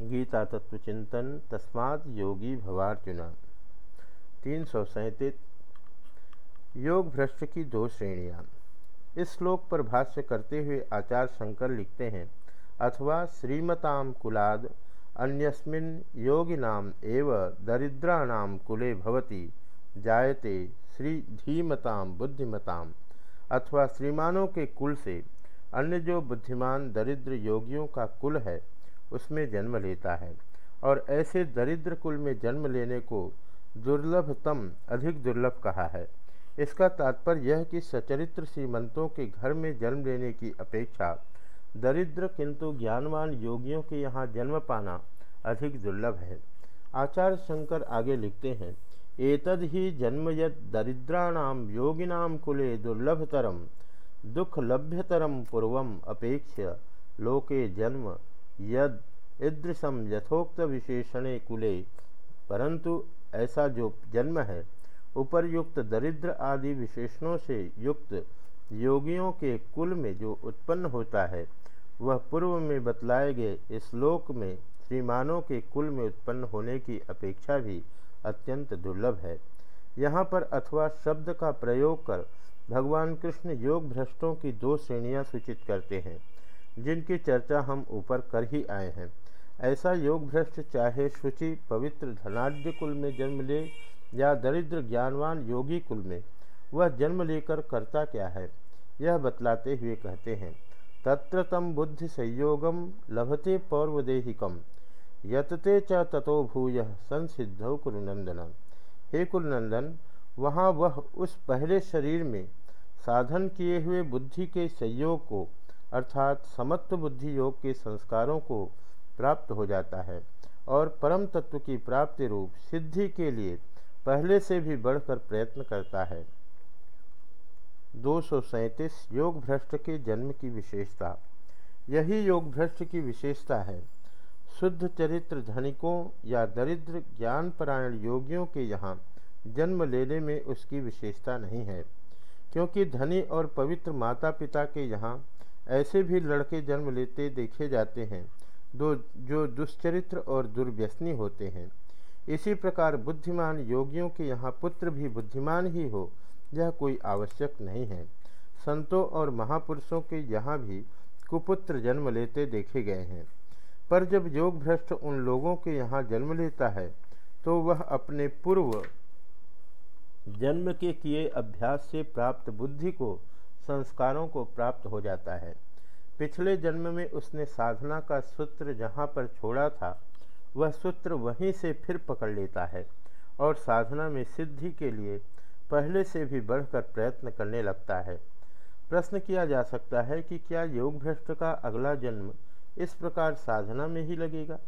गीता तत्व चिंतन तस्मात् योगी भवार्जुन। तीन सौ सैंतीस। योग भ्रष्ट की दो श्रेणियाँ। इस श्लोक पर भाष्य करते हुए आचार्य शंकर लिखते हैं, अथवा श्रीमताम कुलाद अन्यस्मिन योगिनाम एव दरिद्राणाम कुले भवति, जायते श्री धीमताम बुद्धिमताम अथवा श्रीमानों के कुल से अन्य जो बुद्धिमान दरिद्र योगियों का कुल है उसमें जन्म लेता है और ऐसे दरिद्र कुल में जन्म लेने को दुर्लभतम, अधिक दुर्लभ कहा है। इसका तात्पर्य यह कि सचरित्र श्रीमंतों के घर में जन्म लेने की अपेक्षा दरिद्र किंतु ज्ञानवान योगियों के यहाँ जन्म पाना अधिक दुर्लभ है। आचार्य शंकर आगे लिखते हैं, एतद ही जन्म यद दरिद्राणाम योगिनाम कुले दुर्लभतरम दुख लभ्यतरम पूर्वम अपेक्ष्य लोके जन्म यद ईदृशम यथोक्त विशेषणे कुले परंतु ऐसा जो जन्म है, उपरयुक्त दरिद्र आदि विशेषणों से युक्त योगियों के कुल में जो उत्पन्न होता है, वह पूर्व में बतलाए गए श्लोक में श्रीमानों के कुल में उत्पन्न होने की अपेक्षा भी अत्यंत दुर्लभ है। यहाँ पर अथवा शब्द का प्रयोग कर भगवान कृष्ण योग भ्रष्टों की दो श्रेणियाँ सूचित करते हैं। जिनकी चर्चा हम ऊपर कर ही आए हैं। ऐसा योग भ्रष्ट चाहे शुचि, पवित्र धनाढ़ कुल में जन्म ले या दरिद्र ज्ञानवान योगी कुल में, वह जन्म लेकर करता क्या है? यह बतलाते हुए कहते हैं, तत्र तम बुद्धि संयोगम लभते पौर्वदेहिकम यतते च ततो भूय संसिद्ध कुरुनंदन। हे कुलनंदन वहाँ वह उस पहले शरीर में साधन किए हुए बुद्धि के संयोग को अर्थात समत्व बुद्धि योग के संस्कारों को प्राप्त हो जाता है और परम तत्व की प्राप्ति रूप सिद्धि के लिए पहले से भी बढ़कर प्रयत्न करता है। दो योग भ्रष्ट के जन्म की विशेषता। यही योग भ्रष्ट की विशेषता है। शुद्ध चरित्र धनिकों या दरिद्र ज्ञानपरायण योगियों के यहाँ जन्म लेने में उसकी विशेषता नहीं है, क्योंकि धनी और पवित्र माता पिता के यहाँ ऐसे भी लड़के जन्म लेते देखे जाते हैं, दो, जो दुष्चरित्र और दुर्व्यसनी होते हैं। इसी प्रकार बुद्धिमान योगियों के यहाँ पुत्र भी बुद्धिमान ही हो, यह कोई आवश्यक नहीं है। संतों और महापुरुषों के यहाँ भी कुपुत्र जन्म लेते देखे गए हैं। पर जब योग भ्रष्ट उन लोगों के यहाँ जन्म लेता है तो वह अपने पूर्व जन्म के किए अभ्यास से प्राप्त बुद्धि को संस्कारों को प्राप्त हो जाता है। पिछले जन्म में उसने साधना का सूत्र जहाँ पर छोड़ा था, वह सूत्र वहीं से फिर पकड़ लेता है और साधना में सिद्धि के लिए पहले से भी बढ़कर प्रयत्न करने लगता है। प्रश्न किया जा सकता है कि क्या योग भ्रष्ट का अगला जन्म इस प्रकार साधना में ही लगेगा?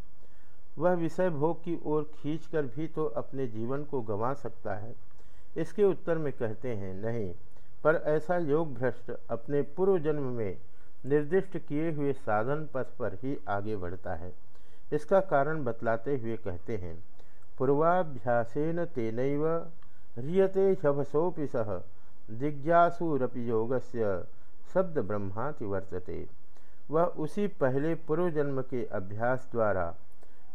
वह विषय भोग की ओर खींचकर भी तो अपने जीवन को गंवा सकता है। इसके उत्तर में कहते हैं, नहीं पर ऐसा योग भ्रष्ट अपने पूर्व जन्म में निर्दिष्ट किए हुए साधन पथ पर ही आगे बढ़ता है। इसका कारण बतलाते हुए कहते हैं, पूर्वाभ्यासेन तेन ह्रियते शभसोपि सह जिज्ञासुरपि योग शब्द ब्रह्माति वर्तते। वह उसी पहले पूर्व जन्म के अभ्यास द्वारा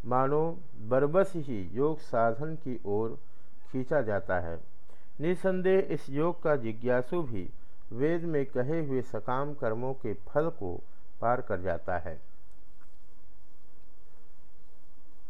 मानो बरबस ही योग साधन की ओर खींचा जाता है। निसंदेह इस योग का जिज्ञासु भी वेद में कहे हुए सकाम कर्मों के फल को पार कर जाता है।